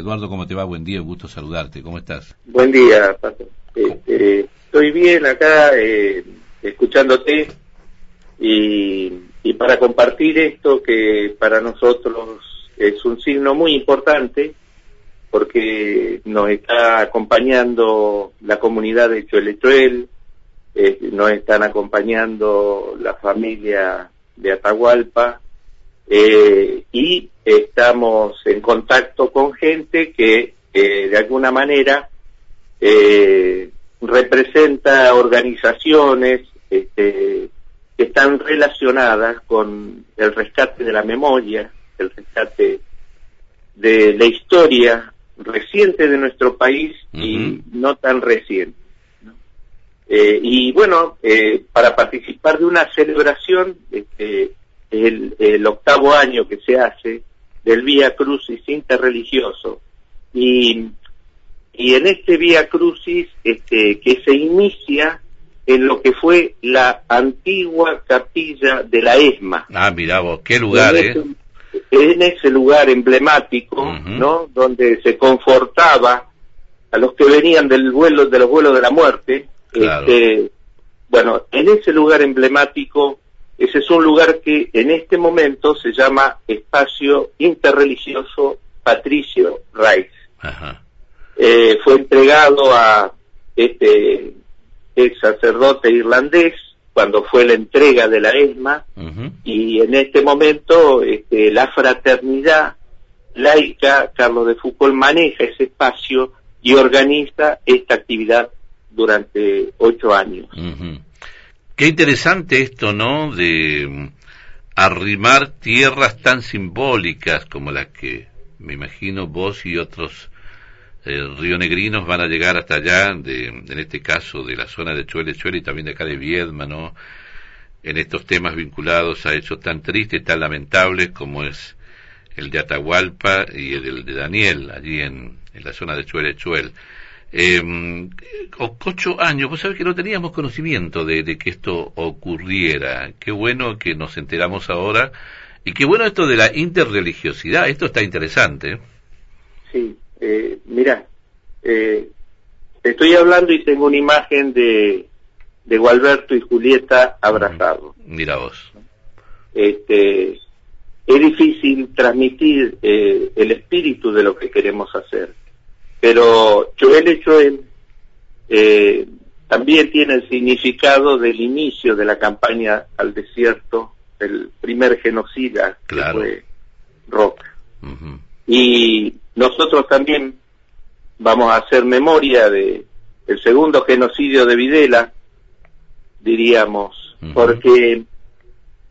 Eduardo, ¿cómo te va? Buen día, un gusto saludarte. ¿Cómo estás? Buen día, Pato. Este, estoy bien acá eh, escuchándote y, para compartir esto que para nosotros es un signo muy importante porque nos está acompañando la comunidad de Chuelechuel, eh, nos están acompañando la familia de Atahualpa eh, y estamos en contacto con gente que eh, de alguna manera eh, representa organizaciones este, que están relacionadas con el rescate de la memoria, el rescate de la historia reciente de nuestro país y no tan reciente. Eh, y bueno, eh, para participar de una celebración, este, el, el octavo año que se hace del Vía Crucis interreligioso, y, y en este Vía Crucis este, que se inicia en lo que fue la antigua capilla de la ESMA. Ah, mira vos, qué lugar, en ¿eh? En ese lugar emblemático. ¿no? Donde se confortaba a los que venían del vuelo, de los vuelos de la muerte. Claro. Este, bueno, en ese lugar emblemático, ese es un lugar que en este momento se llama Espacio Interreligioso Patricio Reis. Ajá. Eh, fue entregado a este ex sacerdote irlandés cuando fue la entrega de la ESMA y en este momento este, la fraternidad laica Carlos de Foucault maneja ese espacio y organiza esta actividad durante ocho años. Qué interesante esto, ¿no? De mm, arrimar tierras tan simbólicas como las que me imagino vos y otros eh, rionegrinos van a llegar hasta allá, de, en este caso de la zona de Chuele y también de acá de Viedma, ¿no? En estos temas vinculados a hechos tan tristes, tan lamentables como es el de Atahualpa y el de Daniel, allí en, la zona de Chuele Chuel. Eh, ocho años, vos sabés que no teníamos conocimiento de, de que esto ocurriera. Qué bueno que nos enteramos ahora. Y qué bueno esto de la interreligiosidad. Esto está interesante. Sí, eh, mira, eh, estoy hablando y tengo una imagen de, de Gualberto y Julieta abrazados. Mira vos. Este, es difícil transmitir eh, el espíritu de lo que queremos hacer, pero Joel Joel eh, también tiene el significado del inicio de la campaña al desierto, el primer genocida Claro. que fue Roca. Y nosotros también vamos a hacer memoria de el segundo genocidio de Videla, diríamos, porque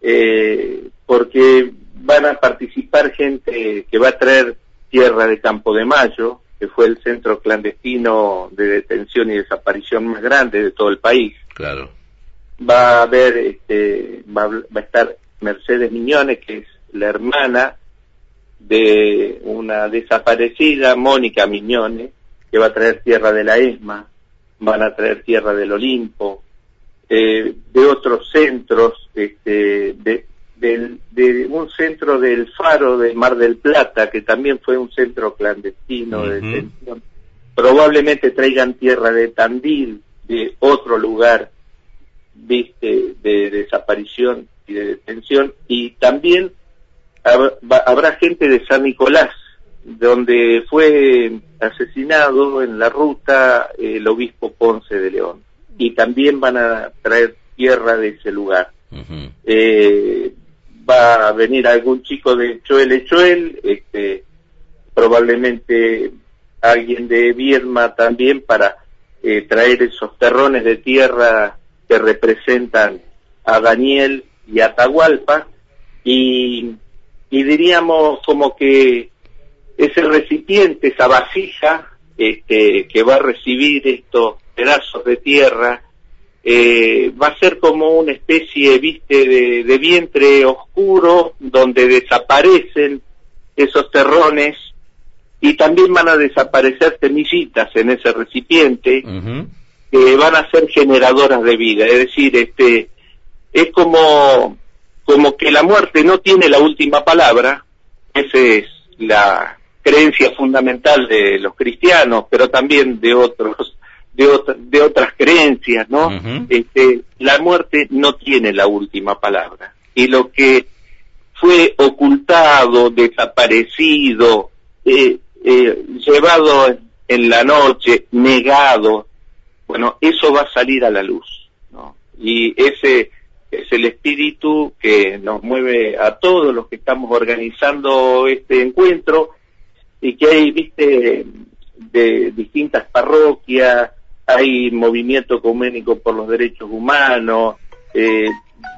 eh, porque van a participar gente que va a traer tierra de Campo de Mayo, que fue el centro clandestino de detención y desaparición más grande de todo el país. Claro. Va a haber, este, va, a, va a estar Mercedes Miñones, que es la hermana de una desaparecida, Mónica Miñones, que va a traer tierra de la ESMA, van a traer tierra del Olimpo, eh, de otros centros, este, de, del- de un centro del Faro de Mar del Plata, que también fue un centro clandestino de detención. Probablemente traigan tierra de Tandil, de otro lugar, viste, de desaparición y de detención, y también habrá gente de San Nicolás, donde fue asesinado en la ruta el obispo Ponce de León. Y también van a traer tierra de ese lugar. Eh, va a venir algún chico de Choel Choel, este, probablemente alguien de Viedma también para eh, traer esos terrones de tierra que representan a Daniel y a Atahualpa. Y, y diríamos como que ese recipiente, esa vasija este, que va a recibir estos pedazos de tierra, eh, va a ser como una especie, viste, de, de vientre oscuro donde desaparecen esos terrones y también van a desaparecer semillitas en ese recipiente que van a ser generadoras de vida. Es decir, este, es como, como que la muerte no tiene la última palabra, esa es la creencia fundamental de los cristianos, pero también de otros de, de otras creencias, ¿no? este, la muerte no tiene la última palabra. Y lo que fue ocultado, desaparecido, eh, eh, llevado en la noche, negado, bueno, eso va a salir a la luz, ¿no? Y ese es el espíritu que nos mueve a todos los que estamos organizando este encuentro y que hay, viste, de distintas parroquias, hay movimiento ecuménico por los derechos humanos, eh,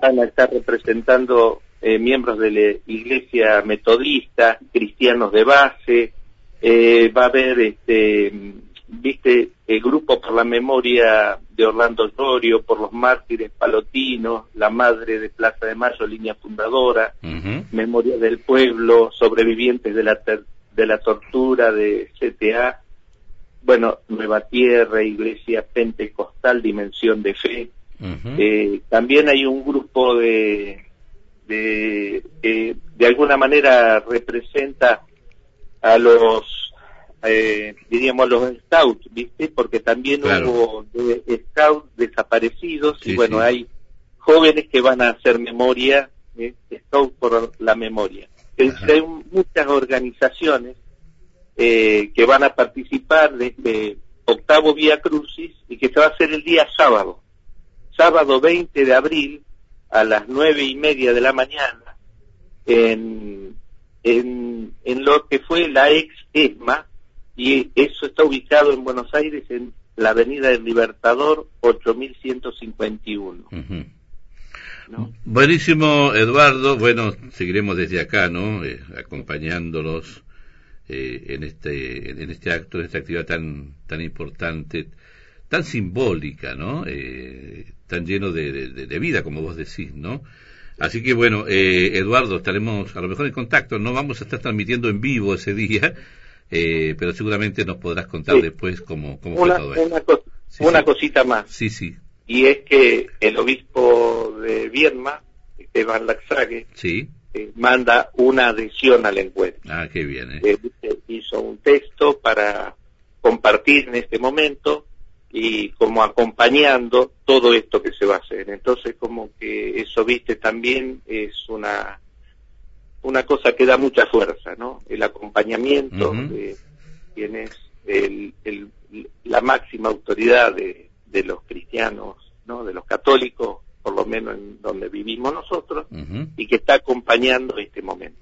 van a estar representando eh, miembros de la iglesia metodista, cristianos de base, eh, va a haber, este, viste, el grupo por la memoria de Orlando Llorio, por los mártires palotinos, la madre de Plaza de Mayo, línea fundadora, Memoria del Pueblo, sobrevivientes de la, de la tortura de CTA, bueno, Nueva Tierra, Iglesia Pentecostal, Dimensión de Fe. eh, también hay un grupo de, de de alguna manera representa a los, eh, diríamos, los scouts, ¿viste? Porque también hubo de, scouts desaparecidos y bueno, hay jóvenes que van a hacer memoria, ¿eh? scouts por la memoria. Hay muchas organizaciones eh, que van a participar de este octavo Vía Crucis y que se va a hacer el día sábado, sábado 20 de abril a las nueve y media de la mañana en, en, en lo que fue la ex ESMA y eso está ubicado en Buenos Aires en la Avenida del Libertador 8151. Buenísimo, Eduardo. Bueno, seguiremos desde acá, ¿no? Eh, acompañándolos eh, en este en este acto, en esta actividad tan tan importante, tan simbólica, ¿no? Eh, tan lleno de, de, vida, como vos decís, ¿no? Así que bueno, eh, Eduardo, estaremos a lo mejor en contacto. No vamos a estar transmitiendo en vivo ese día, eh, pero seguramente nos podrás contar después cómo, cómo una, fue todo una, una cosita más. Sí, sí. Y es que el obispo de Vierma, Esteban Laxague, sí eh, manda una adhesión al encuentro. Ah, qué bien. Hizo un texto para compartir en este momento y como acompañando todo esto que se va a hacer. Entonces, como que eso, viste, también es una una cosa que da mucha fuerza, ¿no? El acompañamiento de quien es el, el, la máxima autoridad de, de los cristianos, ¿no? De los católicos por lo menos en donde vivimos nosotros, y que está acompañando este momento.